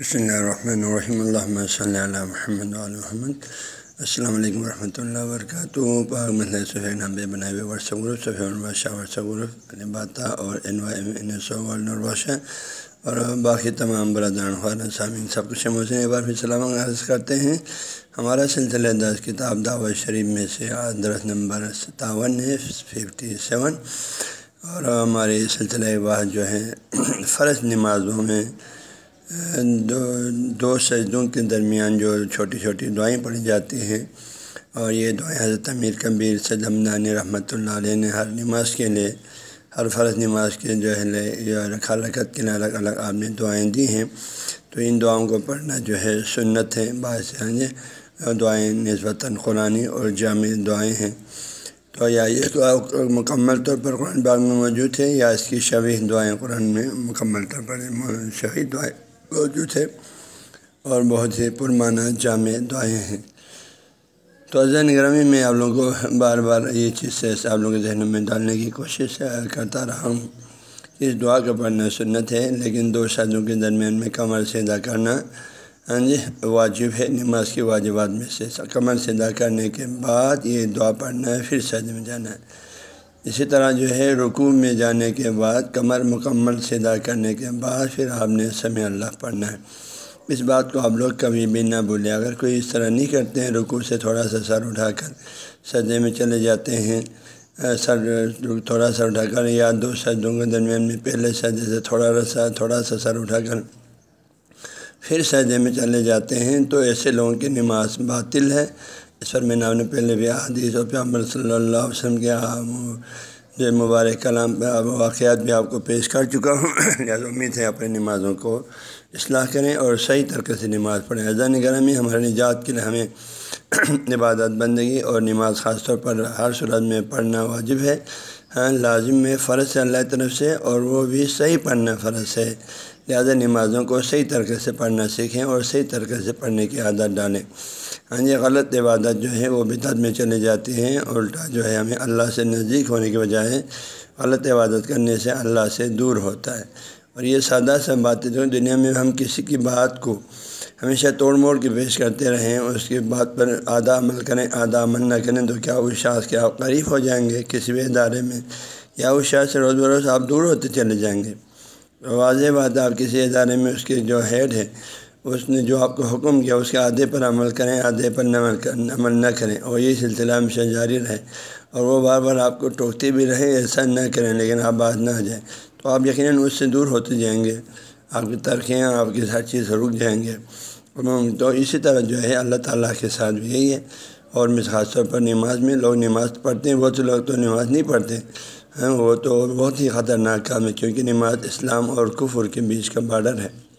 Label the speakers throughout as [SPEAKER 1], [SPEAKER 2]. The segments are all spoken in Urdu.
[SPEAKER 1] بسم اللہ الرحمن الرحیم اللہ صلی اللہ محمد محمد السلام علیکم ورحمۃ اللہ وبرکاتہ پاک مسئلہ صفحہ نبے بنائے ہوئے واٹسپ گروپ صفحہ البادشاہ واٹسپ گروپ الباتا اور N Y M N S O اور باقی تمام برادران خان سامعین سب کچھ موسم ایک بار پھر سلام عرض کرتے ہیں ہمارا سلسلہ دس کتاب دعوت شریف میں سے درخت نمبر ستاون ہے ففٹی سیون اور ہمارے سلسلہ بعد جو ہے فرض نمازوں میں دو دو سجدوں کے درمیان جو چھوٹی چھوٹی دعائیں پڑھی جاتی ہیں اور یہ دعائیں حضرت امیر کبیر سید امدانی رحمۃ اللہ علیہ نے ہر نماز کے لیے، ہر فرض نماز کے جو ہے یا رکھا رکت کے لیے الگ الگ آپ نے دعائیں دی ہیں۔ تو ان دعاؤں کو پڑھنا جو ہے سنت ہے، باعث یعنی دعائیں نسبتاً قرآن اور جامع دعائیں ہیں۔ تو یا یہ مکمل طور پر قرآن باغ میں موجود ہے یا اس کی شبی دعائیں قرآن میں مکمل طور پر شہید دعائیں۔ موجود ہے اور بہت ہی پرمانہ جامع دعائیں ہیں۔ تو عزین گرمی میں آپ لوگوں کو بار بار یہ چیز سے آپ لوگوں کے ذہنوں میں ڈالنے کی کوشش کرتا رہا ہوں۔ اس دعا کا پڑھنا سنت ہے، لیکن دو شادیوں کے درمیان میں کمر سے ادا کرنا ہاں جی واجب ہے۔ نماز کی واجبات میں سے کمر سے ادا کرنے کے بعد یہ دعا پڑھنا ہے، پھر سجد میں جانا ہے۔ اسی طرح جو ہے رکوع میں جانے کے بعد کمر مکمل سیدھا کرنے کے بعد پھر آپ نے سمع اللہ پڑھنا ہے۔ اس بات کو آپ لوگ کبھی بھی نہ بھولیں۔ اگر کوئی اس طرح نہیں کرتے ہیں رکوع سے تھوڑا سا سر اٹھا کر، سجدے میں چلے جاتے ہیں سر تھوڑا سا اٹھا کر یا دو سجدوں کے درمیان میں پہلے سجدے سے تھوڑا رسا، تھوڑا سا سر اٹھا کر پھر سجدے میں چلے جاتے ہیں تو ایسے لوگوں کی نماز باطل ہے۔ اس پر میں نے آپ نے پہلے بھی حدیث و پیامبر صلی اللہ علیہ وسلم کے جو مبارک کلام پہ واقعات بھی آپ کو پیش کر چکا ہوں۔ لہٰذا امید ہے اپنی نمازوں کو اصلاح کریں اور صحیح طریقے سے نماز پڑھیں۔ اذان گرمی ہمارے نجات کے لیے ہمیں عبادت بندگی اور نماز خاص طور پر ہر صورت میں پڑھنا واجب ہے۔ ہاں لازم میں فرض ہے اللہ طرف سے اور وہ بھی صحیح پڑھنا فرض ہے۔ لہٰذا نمازوں کو صحیح طریقے سے پڑھنا سیکھیں اور صحیح طریقے سے پڑھنے کی عادت ڈالیں۔ ہاں جی غلط عبادت جو ہے وہ بدعت میں چلے جاتی ہیں، الٹا جو ہے ہمیں اللہ سے نزدیک ہونے کے بجائے غلط عبادت کرنے سے اللہ سے دور ہوتا ہے۔ اور یہ سادہ سا باتیں جو دنیا میں ہم کسی کی بات کو ہمیشہ توڑ موڑ کے پیش کرتے رہیں، اس کی بات پر آدھا عمل کریں، آدھا عمل نہ کریں، تو کیا اس شاخ کے آپ قریب ہو جائیں گے کسی بھی ادارے میں؟ یا اس شاخ سے روز بروز آپ دور ہوتے چلے جائیں گے؟ واضح بات آپ کسی ادارے میں اس کے جو ہیڈ ہے اس نے جو آپ کو حکم کیا، اس کے آدھے پر عمل کریں، آدھے پر عمل عمل نہ کریں۔ اور یہ سلسلہ ہمیشہ جاری رہے۔ اور وہ بار بار آپ کو ٹوکتے بھی رہے، ایسا نہ کریں، لیکن آپ بات نہ آ جائیں۔ تو آپ یقیناً اس سے دور ہوتے جائیں گے۔ آپ کی ترقیاں آپ کی ہر چیز رک جائیں گے۔ تو اسی طرح جو ہے، اللہ تعالیٰ کے ساتھ بھی یہی ہے۔ اور خاص طور پر نماز میں لوگ نماز پڑھتے ہیں۔ بہت سے لوگ تو نماز نہیں پڑھتے۔ ہیں وہ تو بہت ہی خطرناک کام ہے، کیونکہ نماز اسلام اور کفر کے بیچ کا بارڈر ہے۔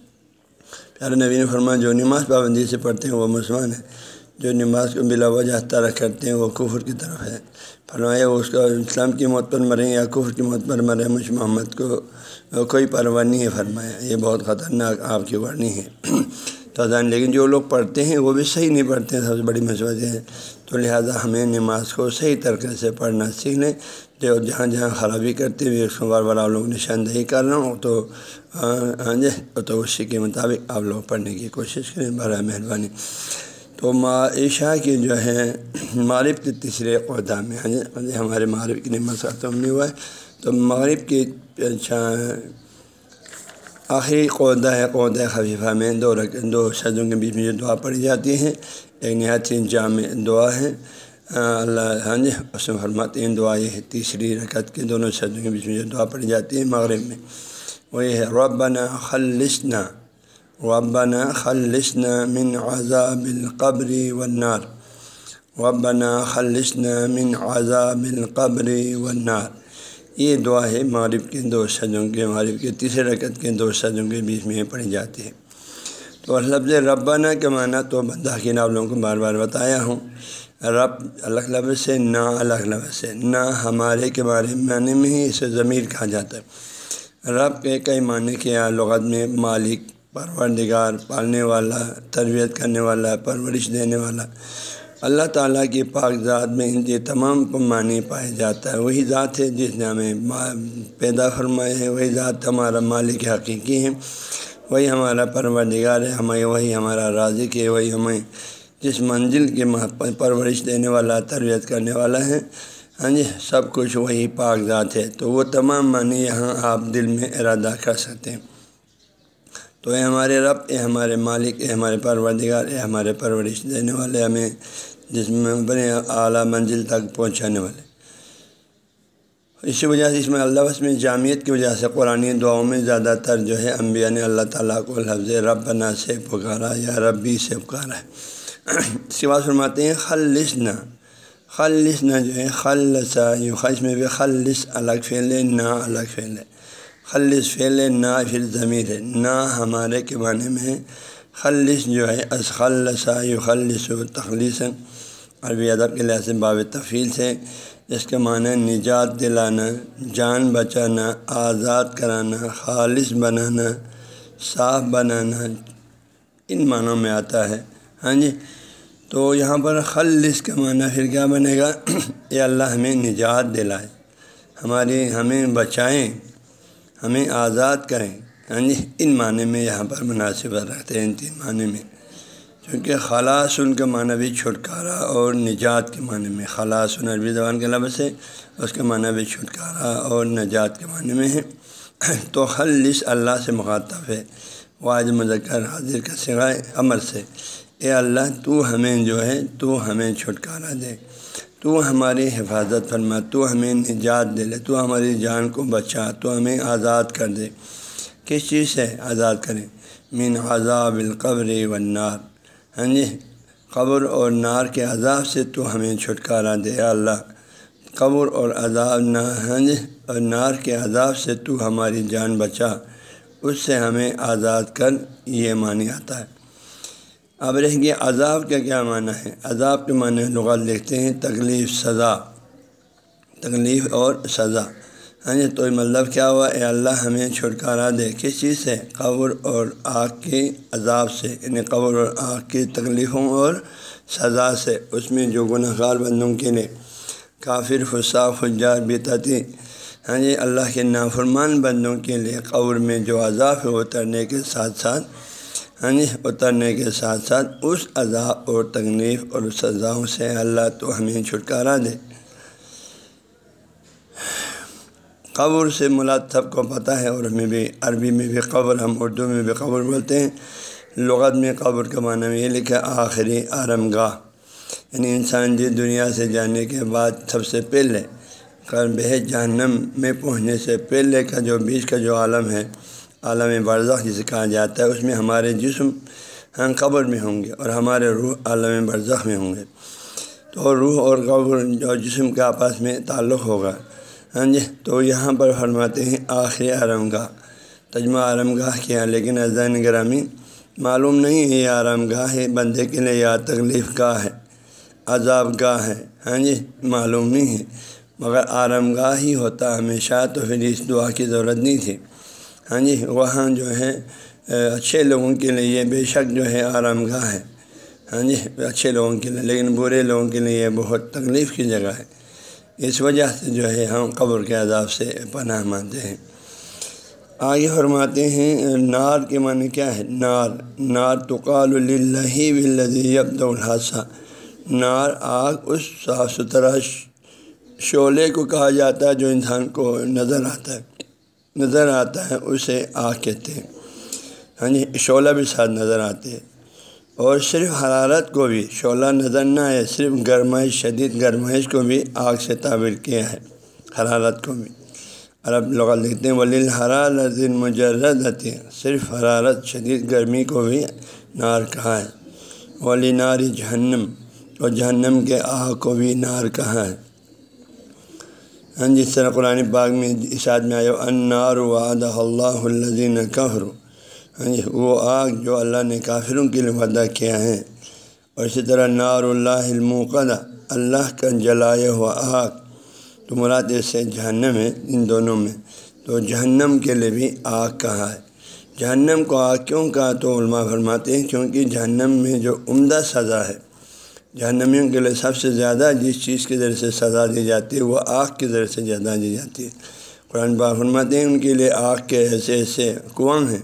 [SPEAKER 1] پیارے نبی نے فرمایا، جو نماز پابندی سے پڑھتے ہیں وہ مسلمان ہیں، جو نماز کو بلا وجہ ترک کرتے ہیں وہ کفر کی طرف ہے فرمایا اس کا اسلام کی موت پر مریں یا کفر کی موت پر مریں، مجھ محمد کو کوئی پرواہ نہیں ہے۔ فرمایا، یہ بہت خطرناک آپ کی ورنی ہے۔ تو لیکن جو لوگ پڑھتے ہیں وہ بھی صحیح نہیں پڑھتے ہیں، سب سے بڑی مسئلہ ہے۔ تو لہٰذا ہمیں نماز کو صحیح طریقے سے پڑھنا سیکھ لیں جو جہاں جہاں خرابی کرتے ہوئے اس کو بار بار آپ لوگ نشاندہی کر رہا ہوں تو ہاں جی تو اسی کے مطابق آپ لوگ پڑھنے کی کوشش کریں برائے مہربانی۔ تو معاشہ کی جو ہے معرف کے تیسرے عہدہ میں ہاں جی ہمارے معرف کی نماز ختم نہیں ہوا ہے۔ تو مغرب کی اچھا آخری قعدہ ہے قعدہ خفیفہ میں دو رک، دو شدوں کے بیچ میں جو دعا پڑھی جاتی ہے ایک نہایت ہی جامع دعا ہے۔ اللہ ہاں جی اس میں فرماتے ہیں، دعا یہ ہے، تیسری رکعت کے دونوں شدوں کے بیچ میں جو دعا پڑھی جاتی ہے مغرب میں۔ وہ یہ ہے، ربنا خلصنا ربنا خلصنا من عذاب القبر والنار۔ ربنا خلصنا من عذاب القبر والنار۔ یہ دعا ہے مغرب کے دو سجوں کے، مغرب کے تیسرے رکعت کے دو سجوں کے بیچ میں پڑھی جاتی ہے۔ تو لفظ ربانہ کے معنی تو بندہ کے ناولوں کو بار بار بتایا ہوں۔ رب الگ لفظ سے نہ الگ لفظ سے۔ نہ ہمارے کے بارے معنی میں ہی اسے ضمیر کہا جاتا ہے۔ رب کے کئی معنی کیا لغت میں مالک، پروردگار، پالنے والا، تربیت کرنے والا، پرورش دینے والا۔ اللہ تعالیٰ کی پاک ذات میں ان کے تمام معنی پائے جاتا ہے۔ وہی ذات ہے جس نے ہمیں پیدا فرمائے ہے وہی ذات ہمارا مالک حقیقی ہے وہی ہمارا پروردگار ہے۔ ہمیں وہی ہمارا رازق ہے۔ وہی ہمیں جس منزل کے پرورش دینے والا، تربیت کرنے والا ہے۔ ہاں جی سب کچھ وہی پاک ذات ہے۔ تو وہ تمام معنی یہاں آپ دل میں ارادہ کر سکتے ہیں۔ تو اے ہمارے رب، اے ہمارے مالک، اے ہمارے پروردگار، اے ہمارے پرورش دینے والے ہمیں جس میں بڑے اعلیٰ منزل تک پہنچانے والے۔ اسی وجہ سے اس میں اللہ وسم جامعت کی وجہ سے قرآن دعاؤں میں زیادہ تر جو ہے انبیاء نے اللہ تعالیٰ کو لفظ رب بنا سے پکارا یا ربی سے پکارا ہے۔ سوا فرماتے ہیں خلص نہ نہ جو ہے، خلصا، یوں خش میں بھی خلص، الگ پھیلے نہ الگ پھیلے خلص پھیلے نہ پھر ضمیر ہے۔ نہ ہمارے کے معنی میں خلص جو ہے از یو خلص و تخلیص عربی ادب کے لحاظ سے باب تفیل سے اس کے معنی نجات دلانا، جان بچانا، آزاد کرانا، خالص بنانا، صاف بنانا۔ ان معنوں میں آتا ہے۔ ہاں جی؟ تو یہاں پر خلص کا معنی پھر کیا بنے گا؟ یہ اللہ ہمیں نجات دلائے، ہماری ہمیں بچائیں۔ ہمیں آزاد کریں۔ ہاں جی ان معنی میں یہاں پر مناسب رکھتے ہیں، ان تین معنی میں۔ کیونکہ خلاص ان کا معنی بھی چھٹکارا اور نجات کے معنی میں۔ خلاص ان عربی زبان کے لفظ ہے اس کا معنی بھی چھٹکارا اور نجات کے معنی میں ہے۔ تو خلص اللہ سے مخاطب ہے۔ واحد مذکر حاضر کا سگائے امر سے۔ اے اللہ، تو ہمیں جو ہے، تو ہمیں چھٹکارا دے۔ تو ہماری حفاظت فرما، تو ہمیں نجات دے لے، تو ہماری جان کو بچا، تو ہمیں آزاد کر دے۔ کس چیز سے آزاد کریں؟ مین عذاب القبر والنار۔ ہاں جی قبر اور نار کے عذاب سے تو ہمیں چھٹکارا دے اللہ۔ قبر اور عذاب نہ ہاں جی اور نار کے عذاب سے تو ہماری جان بچا۔ اس سے ہمیں آزاد کر، یہ معنی آتا ہے۔ اب رہ گیا عذاب کا کیا معنی ہے؟ عذاب کے معنی لغت لکھتے ہیں تکلیف، سزا۔ تکلیف اور سزا۔ ہاں جی تو مطلب کیا ہوا؟ اے اللہ، ہمیں چھٹکارا دے۔ کس چیز سے؟ قبر اور آگ کے عذاب سے یعنی قبر اور آگ کی تکلیفوں اور سزا سے۔ اس میں جو گناہ گار بندوں کے لیے۔ کافر فسا خجار بیتتی ہاں جی اللہ کے نافرمان بندوں کے لیے قبر میں جو عذاب ہے، وہ اترنے کے ساتھ ساتھ ہاں جی اترنے کے ساتھ ساتھ اس عذاب اور تکلیف اور سزاؤں سے اللہ تو ہمیں چھٹکارا دے۔ قبر سے ملاد سب کو پتہ ہے اور ہمیں بھی، عربی میں بھی قبر، ہم اردو میں بھی قبر بولتے ہیں۔ لغت میں قبر کا معنی میں یہ لکھا، آخری آرم گاہ۔ یعنی انسان جی دنیا سے جانے کے بعد سب سے پہلے بہ جہنم میں پہنچنے سے پہلے کا جو بیچ کا جو عالم ہے عالم برزخ جسے کہا جاتا ہے، اس میں ہمارے جسم ہم قبر میں ہوں گے اور ہمارے روح عالم برزخ میں ہوں گے۔ تو روح اور قبر جو جسم کے آپس میں تعلق ہوگا۔ ہاں جی؟ تو یہاں پر فرماتے ہیں، آخری آرام گاہ۔ تجمہ آرام گاہ کیا لیکن ازین گرامی معلوم نہیں ہے، یہ آرام گاہ ہے، بندے کے لیے یا تکلیف گاہ ہے، عذاب گاہ ہے۔ ہاں جی؟ معلوم نہیں ہے۔ مگر آرام گاہ ہی ہوتا، ہمیشہ تو پھر اس دعا کی ضرورت نہیں تھی۔ ہاں جی وہاں جو ہے اچھے لوگوں کے لیے بے شک جو ہے آرام گاہ ہے۔ ہاں جی اچھے لوگوں کے لیے، لیکن برے لوگوں کے لیے بہت تکلیف کی جگہ ہے۔ اس وجہ سے جو ہے ہم قبر کے عذاب سے پناہ مانتے ہیں۔ آگے فرماتے ہیں، نار کے معنی کیا ہے؟ نار نار تقال ولزیب الحاصہ نار، آگ، اس صاف ستھرا شعلے کو کہا جاتا ہے جو انسان کو نظر آتا ہے۔ نظر آتا ہے، اسے آگ کہتے ہیں۔ ہاں جی شعلہ بھی ساتھ نظر آتے اور صرف حرارت کو بھی، شعلہ نظر نہ آئے، صرف گرمائش، شدید گرمائش کو بھی آگ سے تعبیر کیا ہے، حرارت کو بھی۔ عرب لغت لکھتے ہیں ولیل حرارت مجرد ہیں صرف حرارت، شدید گرمی کو بھی نار کہا ہے۔ ولی ناری جہنم۔ اور جہنم کے آگ کو بھی نار کہا ہے۔ ہاں جس طرح قرآن باغ میں اشاد میں آیا ان نار وعدہ اللہ الزین قہر ہاں جی وہ آگ جو اللہ نے کافروں کے لیے وعدہ کیا ہے۔ اور اسی طرح نار اللہ المقدہ اللہ کا جلائے ہوا آگ۔ تو مراد سے جہنم ہے ان دونوں میں۔ تو جہنم کے لیے بھی آگ کہا ہے۔ جہنم کو آگ کیوں کہا؟ تو علماء فرماتے ہیں، کیونکہ جہنم میں جو عمدہ سزا ہے۔ جہنمیوں کے لیے سب سے زیادہ جس چیز کے ذریعے سے سزا دی جاتی ہے وہ آگ کے ذریعے سے زیادہ دی جاتی ہے۔ قرآن با فرماتے ہیں ان کے لیے آگ کے ایسے ایسے کنواں ہیں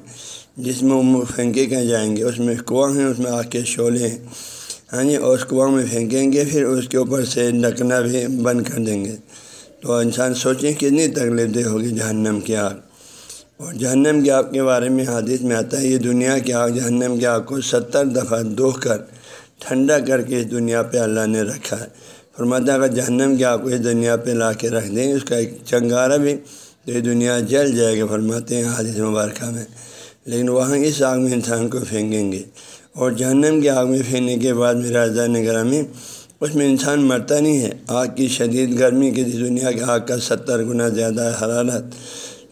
[SPEAKER 1] جس میں وہ پھینکے کہیں جائیں گے؟ اس میں کنواں ہیں، اس میں آگ کے شعلے ہیں۔ ہاں جی اور اس کنواں میں پھینکیں گے، پھر اس کے اوپر سے ڈھکنا بھی بند کر دیں گے۔ تو انسان سوچیں کتنی تکلیف دہ ہوگی جہنم کی آگ۔ اور جہنم کی آگ کے بارے میں حادث میں آتا ہے، یہ دنیا کی آگ، جہنم کی آگ کو ستر دفعہ دوہ کر ٹھنڈا کر کے اس دنیا پہ اللہ نے رکھا ہے۔ فرماتا اگر جہنم کی آگ کو اس دنیا پہ لا کے رکھ دیں، اس کا ایک چنگارہ بھی تو یہ دنیا جل جائے گا فرماتے ہیں حادث مبارکہ میں۔ لیکن وہاں اس آگ میں انسان کو پھینکیں گے۔ اور جہنم کی آگ میں پھینکنے کے بعد میرا رضا گرامی اس میں انسان مرتا نہیں ہے۔ آگ کی شدید گرمی کی دنیا کی آگ کا ستر گنا زیادہ حرارت۔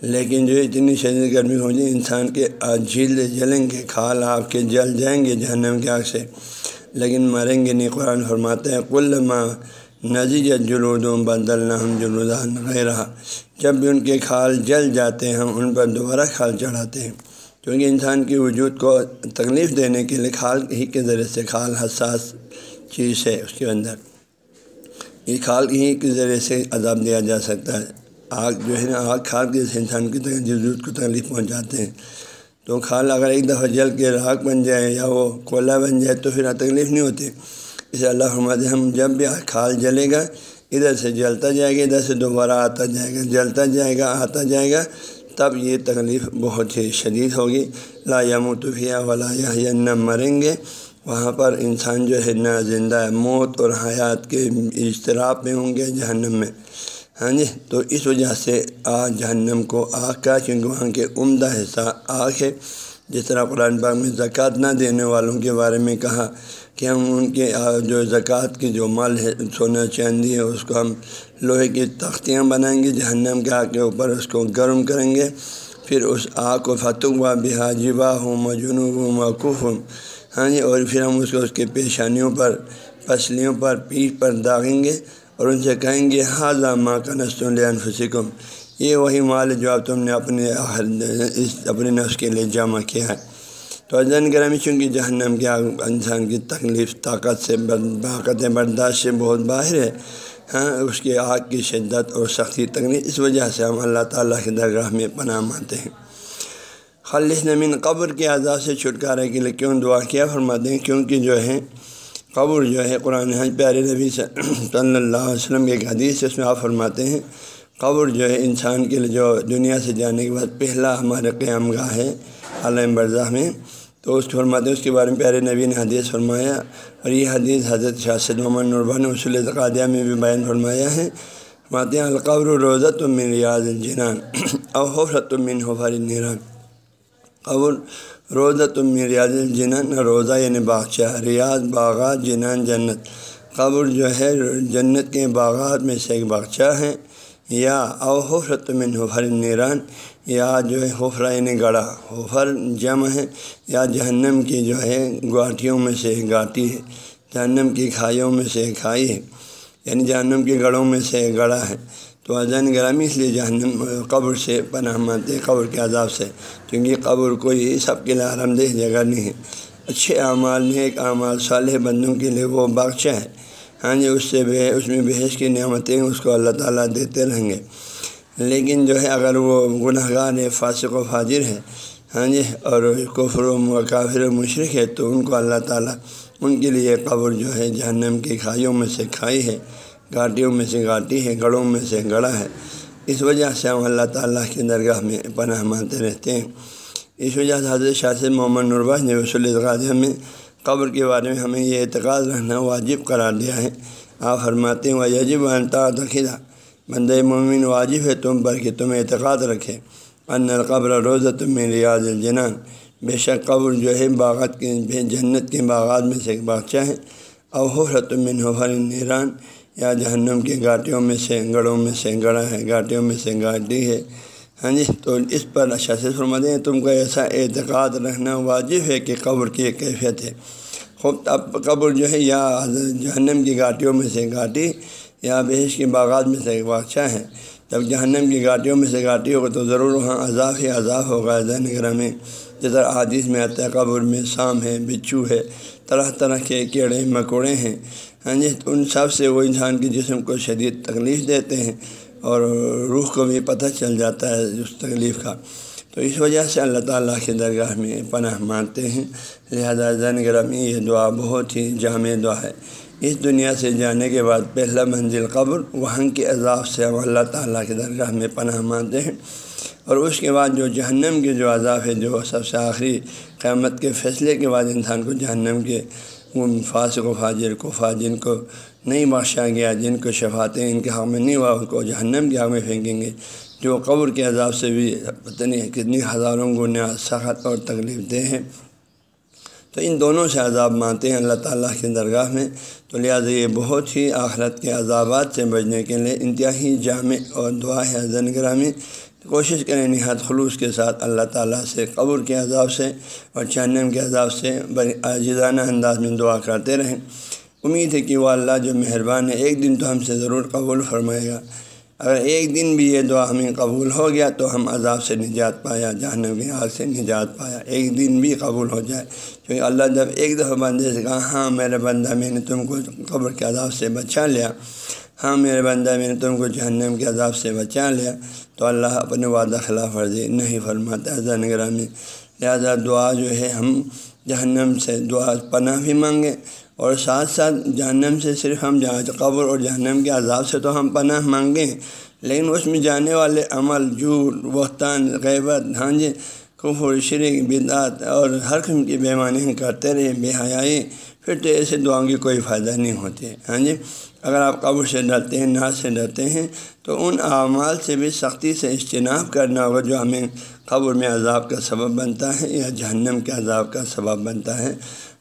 [SPEAKER 1] لیکن جو اتنی شدید گرمی ہو جائے، انسان کے جھیل جلیں گے، کھال آپ کے جل جائیں گے جہنم کی آگ سے۔ لیکن مریں گے نہیں، قرآن فرماتے ہیں کل ماں نزی جلودوں بدل نہ ہم جلودان رہا جب بھی ان کے کھال جل جاتے ہیں، ہم ان پر دوبارہ کھال چڑھاتے ہیں۔ کیونکہ انسان کی وجود کو تکلیف دینے کے لیے کھال ہی کے ذریعے سے، کھال حساس چیز ہے اس کے اندر۔ یہ کھال ہی کے ذریعے سے عذاب دیا جا سکتا ہے۔ آگ جو ہے نا، آگ کھال کے انسان کی وجود کو تکلیف پہنچاتے ہیں۔ تو کھال اگر ایک دفعہ جل کے راک بن جائے یا وہ کوئلہ بن جائے تو پھر تکلیف نہیں ہوتی۔ اسے اللہ فرماتے ہم جب بھی کھال جلے گا، ادھر سے جلتا جائے گا، ادھر سے دوبارہ آتا جائے گا، جلتا جائے گا، آتا جائے گا، تب یہ تکلیف بہت ہی شدید ہوگی۔ لا یمتفیہ ولا یا نہ مریں گے۔ وہاں پر انسان جو ہے نہ زندہ ہے، موت اور حیات کے اشتراک میں ہوں گے جہنم میں۔ ہاں جی؟ تو اس وجہ سے آ جہنم کو آگ کا کیونکہ وہاں کے عمدہ حصہ آگ ہے۔ جس طرح قرآن پاک میں زکوٰۃ نہ دینے والوں کے بارے میں کہا کہ ہم ان کے جو زکوٰۃ کی جو مال ہے، سونا، چاندی ہے، اس کو ہم لوہے کی تختیاں بنائیں گے، جہنم کے آگ کے اوپر اس کو گرم کریں گے۔ پھر اس آگ کو فتح و بحاجبا ہوں مجنوب ہوں موقف ہوں ہاں جی؟ اور پھر ہم اس کو اس کے پیشانیوں پر، پسلیوں پر پیٹ پر داغیں گے۔ اور ان سے کہیں گے حاضہ ماں کا نسل انفسکم یہ وہی مال جو اب تم نے اپنے اس اپنے نفس کے لیے جمع کیا ہے۔ تو اجن گرامی چونکہ جہنم کے انسان کی تکلیف، طاقت سے طاقت برداشت سے بہت باہر ہے ہاں اس کی آگ کی شدت اور سختی تکلیف، اس وجہ سے ہم اللہ تعالیٰ کی درگاہ میں پناہ مانتے ہیں۔ خالص نمین قبر کے عذاب سے چھٹکارے کے لیے کیوں دعا کیا فرماتے ہیں؟ کیونکہ جو ہے قبر جو ہے قرآن حج پیارے نبی صلی اللہ علیہ وسلم کے ایک حدیث اس میں آپ فرماتے ہیں قبر جو ہے انسان کے لیے جو دنیا سے جانے کے بعد پہلا ہمارے قیام گاہ ہے عالم برضہ میں۔ تو اس فرماتے ہیں، اس کے بارے میں پیارے نبی نے حدیث فرمایا اور یہ حدیث حضرت شاست محمد نربا نے اصول قادیہ میں بھی بیان فرمایا ہے۔ فرماتے ہیں، القبر روزہ تم من ریاض الجنان او حفرت من حفر نیران قبر روزہ تم ریاض الجنان روزہ یعنی باغچہ، ریاض، باغات جنان جنت۔ قبر جو ہے، جنت کے باغات میں سے ایک باغچہ ہے۔ یا او حفرت من حفر نیران یا جو ہے حفرہ یعنی گڑھا۔ حفر جمع ہے، یا جہنم کی جو ہے گاٹھیوں میں سے گاٹی ہے، جہنم کی کھائیوں میں سے کھائی ہے یعنی جہنم کی گڑھوں میں سے گڑھا ہے۔ تو اذان گرامی اس لیے جہنم، قبر سے پناہ مانتے قبر کے عذاب سے۔ کیونکہ قبر کوئی سب کے لیے آرام دہ جگہ نہیں ہے۔ اچھے اعمال، نیک اعمال، صالح بندوں کے لیے وہ باغچہ ہے۔ ہاں جی اس سے بے، اس میں بحث کی نعمتیں اس کو اللہ تعالیٰ دیتے رہیں گے۔ لیکن جو ہے، اگر وہ گناہ گار ہے فاسق و فاجر ہے ہاں جی اور کفر و کافر و مشرق ہے تو ان کو اللہ تعالیٰ ان کے لیے قبر جو ہے جہنم کی کھائیوں میں سے کھائی ہے۔ گھاٹیوں میں سے گھاٹی ہے گڑھوں میں سے گڑھا ہے۔ اس وجہ سے ہم اللہ تعالیٰ کی درگاہ میں پناہ مانتے رہتے ہیں۔ اس وجہ سے حضرت شاہ محمد نربا نے وصول اعتقاد میں قبر کے بارے میں ہمیں یہ اعتقاد رہنا واجب قرار دیا ہے۔ آپ فرماتے ہیں وہ یجب انتا دخیدہ بند مومن واجب ہے تم پر کہ تم اعتقاد رکھے۔ ان القبر روزہ تم ریاض الجنان۔ بے شک قبر جو ہے باغات کے، جنت کے باغات میں سے ایک باغچہ ہے۔ اوحرت من حفر نیران یا جہنم کی گاٹیوں میں سے گڑھوں میں سے گڑھا ہے، گاٹیوں میں سے گاٹی ہے۔ ہاں جی تو اس پر اچھا سے فرماتے ہیں، تم کو ایسا اعتقاد رہنا واجب ہے کہ قبر کی ایک کیفیت ہے۔ خوب، اب قبر جو ہے، یا جہنم کی گاٹیوں میں سے گاٹی یا بحث کے باغات میں سے ایک بادشاہ ہے۔ جب جہنم کی گاٹیوں میں سے گاٹی ہوگا تو ضرور وہاں عذاب ہی عذاب ہوگا۔ ذہن گرہ میں جیسا عادث میں آتا ہے، قبر میں سام ہے بچو ہے، طرح طرح کے کیڑے، مکوڑے ہیں۔ ہاں جی تو ان سب سے وہ انسان کے جسم کو شدید تکلیف دیتے ہیں اور روح کو بھی پتہ چل جاتا ہے اس تکلیف کا۔ تو اس وجہ سے اللہ تعالیٰ کے درگاہ میں پناہ مانتے ہیں۔ لہذا زن گرمی یہ دعا بہت ہی جامع دعا ہے۔ اس دنیا سے جانے کے بعد پہلا منزل قبر، وہاں کے عذاب سے ہم اللہ تعالیٰ کے درگاہ میں پناہ مانتے ہیں۔ اور اس کے بعد جو جہنم کے جو عذاب ہے، جو سب سے آخری قیامت کے فیصلے کے بعد انسان کو جہنم کے فاسق و فاجر کو فاجن کو نہیں بخشا گیا جن کو شفاتیں ان کے حق میں نہیں ہوا، ان کو جہنم کے حق میں پھینکیں گے۔ جو قبر کے عذاب سے بھی پتہ نہیں کتنی ہزاروں گنا سخت اور تکلیف دہ ہیں۔ تو ان دونوں سے عذاب مانتے ہیں اللہ تعالیٰ کے درگاہ میں۔ تو لہٰذا یہ بہت ہی آخرت کے عذابات سے بچنے کے لیے انتہائی جامع اور دعا ہے زن گرامی۔ کوشش کریں نہایت خلوص کے ساتھ اللہ تعالیٰ سے، قبر کے عذاب سے اور چہنم کے عذاب سے بڑی عاجزانہ انداز میں دعا کرتے رہیں۔ امید ہے کہ وہ اللہ جو مہربان ہے، ایک دن تو ہم سے ضرور قبول فرمائے گا۔ اگر ایک دن بھی یہ دعا ہمیں قبول ہو گیا تو ہم عذاب سے نجات پایا، جہنم کی آگ سے نجات پایا۔ ایک دن بھی قبول ہو جائے۔ کیونکہ اللہ جب ایک دفعہ بندے سے کہا ہاں میرے بندہ، میں نے تم کو قبر کے عذاب سے بچا لیا۔ ہاں میرے بندہ، میں نے تم کو جہنم کے عذاب سے بچا لیا۔ تو اللہ اپنے وعدہ خلاف ورزی نہیں فرماتا زن گرامی، لہٰذا دعا جو ہے، ہم جہنم سے دعا، پناہ بھی مانگیں۔ اور ساتھ ساتھ جہنم سے صرف ہم قبر اور جہنم کے عذاب سے تو ہم پناہ مانگیں۔ لیکن اس میں جانے والے عمل، جھوٹ، بہتان، غیبت ہاں جی کفر، شرک بدعت اور ہر قسم کی بیمانی کرتے رہے، بے حیائی، پھر تو ایسے دعاؤں کی کوئی فائدہ نہیں ہوتے ہاں جی؟ اگر آپ قبر سے ڈرتے ہیں ناز سے ڈرتے ہیں، تو ان اعمال سے بھی سختی سے اجتناب کرنا ہوگا جو ہمیں قبر میں عذاب کا سبب بنتا ہے یا جہنم کے عذاب کا سبب بنتا ہے۔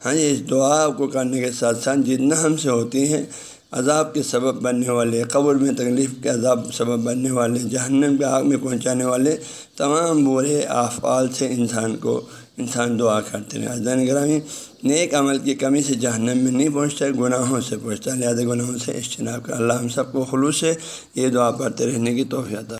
[SPEAKER 1] ہاں جی، اس دعا کو کرنے کے ساتھ ساتھ جتنا ہم سے ہوتی ہیں عذاب کے سبب بننے والے، قبر میں تکلیف کے عذاب سبب بننے والے، جہنم کے آگ میں پہنچانے والے تمام برے افعال سے انسان کو انسان دعا کرتے رہے۔ زین گرامی نیک عمل کی کمی سے جہنم میں نہیں پہنچتا، گناہوں سے پہنچتا۔ لہٰذا گناہوں سے اجتناب کر۔ اللہ ہم سب کو خلوص سے یہ دعا پڑھتے رہنے کی توفیع